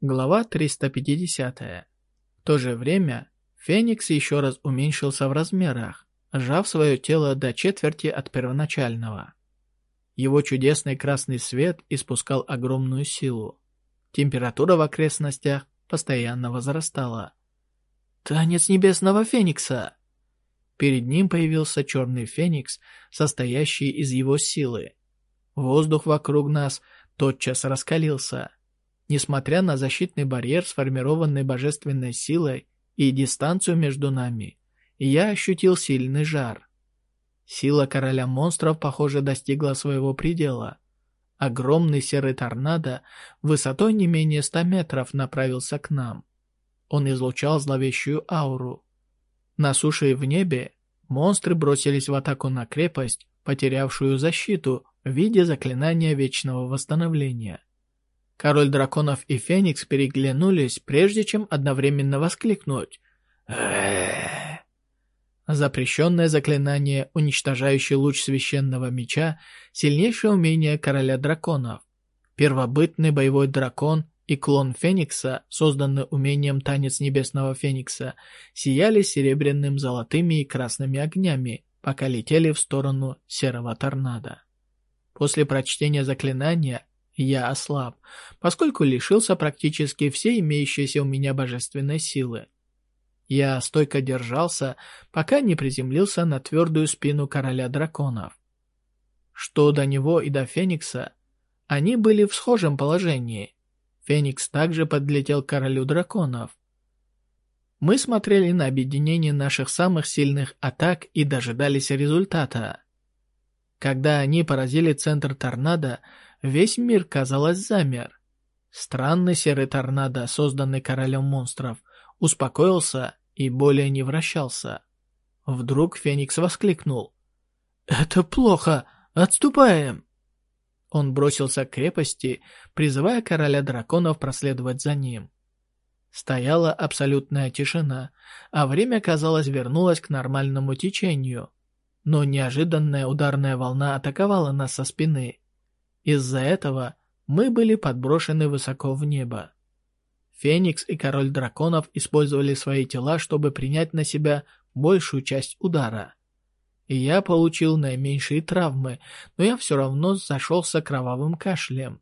Глава 350. В то же время Феникс еще раз уменьшился в размерах, сжав свое тело до четверти от первоначального. Его чудесный красный свет испускал огромную силу. Температура в окрестностях постоянно возрастала. «Танец небесного феникса!» Перед ним появился черный феникс, состоящий из его силы. Воздух вокруг нас тотчас раскалился. Несмотря на защитный барьер, сформированный божественной силой, и дистанцию между нами, я ощутил сильный жар. Сила короля монстров, похоже, достигла своего предела. Огромный серый торнадо высотой не менее ста метров направился к нам. Он излучал зловещую ауру. На суше и в небе монстры бросились в атаку на крепость, потерявшую защиту в виде заклинания вечного восстановления. Король драконов и Феникс переглянулись, прежде чем одновременно воскликнуть. Запрещенное заклинание, уничтожающий луч священного меча, сильнейшее умение короля драконов. Первобытный боевой дракон и клон Феникса, созданный умением Танец Небесного Феникса, сияли серебряным, золотыми и красными огнями, пока летели в сторону серого торнадо. После прочтения заклинания я ослаб, поскольку лишился практически всей имеющейся у меня божественной силы. Я стойко держался, пока не приземлился на твердую спину короля драконов. Что до него и до Феникса, они были в схожем положении. Феникс также подлетел к королю драконов. Мы смотрели на объединение наших самых сильных атак и дожидались результата. Когда они поразили центр торнадо, весь мир, казалось, замер. Странный серый торнадо, созданный королем монстров, успокоился и более не вращался. Вдруг Феникс воскликнул. «Это плохо! Отступаем!» Он бросился к крепости, призывая короля драконов проследовать за ним. Стояла абсолютная тишина, а время, казалось, вернулось к нормальному течению. Но неожиданная ударная волна атаковала нас со спины. Из-за этого мы были подброшены высоко в небо. Феникс и Король Драконов использовали свои тела, чтобы принять на себя большую часть удара. И я получил наименьшие травмы, но я все равно зашелся кровавым кашлем.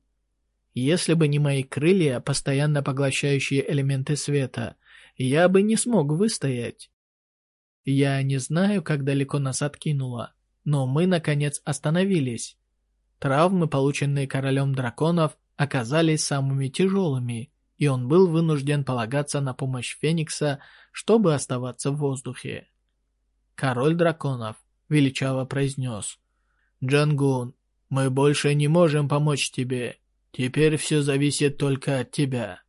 Если бы не мои крылья, постоянно поглощающие элементы света, я бы не смог выстоять. Я не знаю, как далеко нас откинуло, но мы, наконец, остановились. Травмы, полученные королем драконов, оказались самыми тяжелыми, и он был вынужден полагаться на помощь Феникса, чтобы оставаться в воздухе. Король драконов величаво произнес. «Джангун, мы больше не можем помочь тебе. Теперь все зависит только от тебя».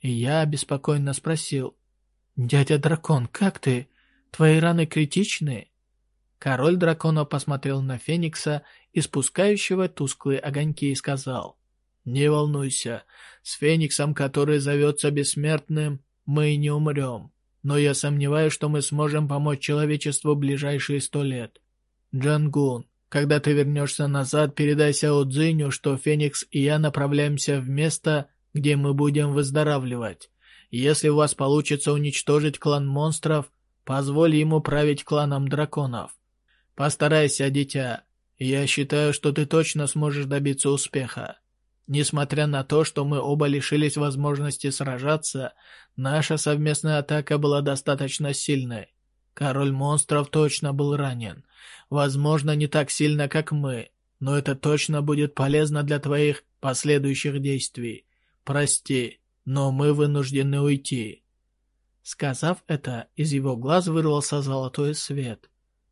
И я беспокойно спросил. «Дядя дракон, как ты? Твои раны критичны?» Король дракона посмотрел на Феникса, испускающего тусклые огоньки, и сказал, «Не волнуйся, с Фениксом, который зовется Бессмертным, мы не умрем, но я сомневаюсь, что мы сможем помочь человечеству в ближайшие сто лет. Джангун, когда ты вернешься назад, передай Сяо Цзиню, что Феникс и я направляемся в место, где мы будем выздоравливать. Если у вас получится уничтожить клан монстров, позволь ему править кланом драконов. Постарайся, дитя. Я считаю, что ты точно сможешь добиться успеха. Несмотря на то, что мы оба лишились возможности сражаться, наша совместная атака была достаточно сильной. Король монстров точно был ранен. Возможно, не так сильно, как мы, но это точно будет полезно для твоих последующих действий. Прости, но мы вынуждены уйти». Сказав это, из его глаз вырвался золотой свет.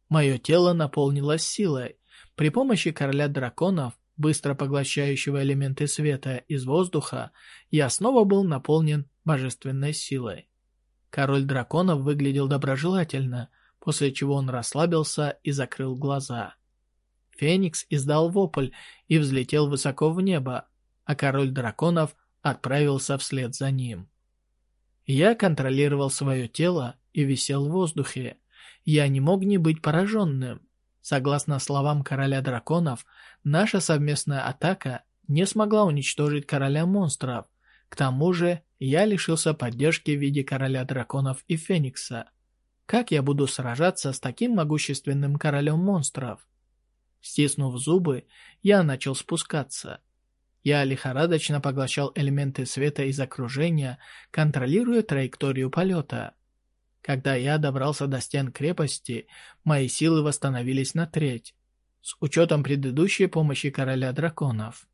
Мое тело наполнилось силой. При помощи короля драконов, быстро поглощающего элементы света из воздуха, я снова был наполнен божественной силой. Король драконов выглядел доброжелательно, после чего он расслабился и закрыл глаза. Феникс издал вопль и взлетел высоко в небо, а король драконов отправился вслед за ним. Я контролировал свое тело и висел в воздухе, я не мог не быть пораженным. Согласно словам короля драконов, наша совместная атака не смогла уничтожить короля монстров. К тому же, я лишился поддержки в виде короля драконов и феникса. Как я буду сражаться с таким могущественным королем монстров? Стиснув зубы, я начал спускаться. Я лихорадочно поглощал элементы света из окружения, контролируя траекторию полета. Когда я добрался до стен крепости, мои силы восстановились на треть, с учетом предыдущей помощи короля драконов.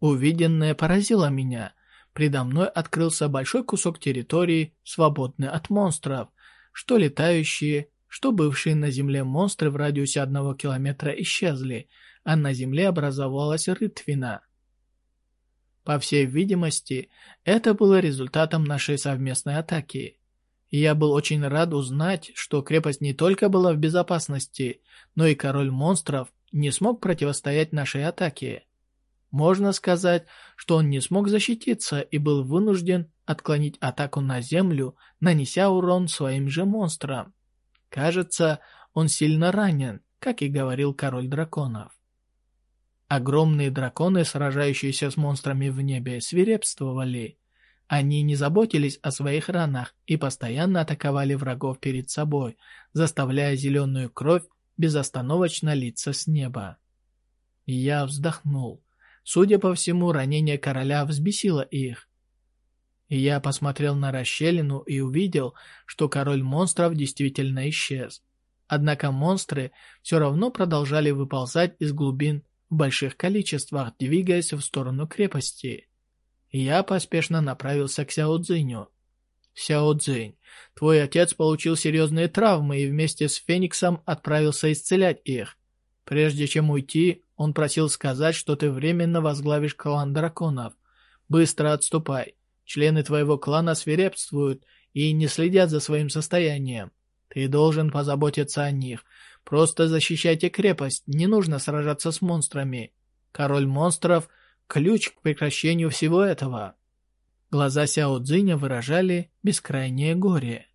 Увиденное поразило меня. Предо мной открылся большой кусок территории, свободный от монстров, что летающие, что бывшие на земле монстры в радиусе одного километра исчезли, а на земле образовалась рытвина. По всей видимости, это было результатом нашей совместной атаки. Я был очень рад узнать, что крепость не только была в безопасности, но и король монстров не смог противостоять нашей атаке. Можно сказать, что он не смог защититься и был вынужден отклонить атаку на землю, нанеся урон своим же монстрам. Кажется, он сильно ранен, как и говорил король драконов. Огромные драконы, сражающиеся с монстрами в небе, свирепствовали. Они не заботились о своих ранах и постоянно атаковали врагов перед собой, заставляя зеленую кровь безостановочно литься с неба. Я вздохнул. Судя по всему, ранение короля взбесило их. Я посмотрел на расщелину и увидел, что король монстров действительно исчез. Однако монстры все равно продолжали выползать из глубин в больших количествах, двигаясь в сторону крепости. Я поспешно направился к Сяо Цзиню. «Сяо Цзинь, твой отец получил серьезные травмы и вместе с Фениксом отправился исцелять их. Прежде чем уйти, он просил сказать, что ты временно возглавишь клан драконов. Быстро отступай. Члены твоего клана свирепствуют и не следят за своим состоянием. Ты должен позаботиться о них, Просто защищайте крепость, не нужно сражаться с монстрами. Король монстров – ключ к прекращению всего этого». Глаза Сяо Цзиня выражали бескрайнее горе.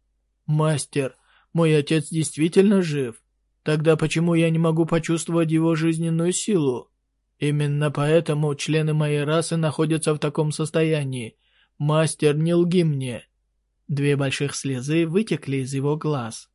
«Мастер, мой отец действительно жив. Тогда почему я не могу почувствовать его жизненную силу? Именно поэтому члены моей расы находятся в таком состоянии. Мастер, не лги мне!» Две больших слезы вытекли из его глаз.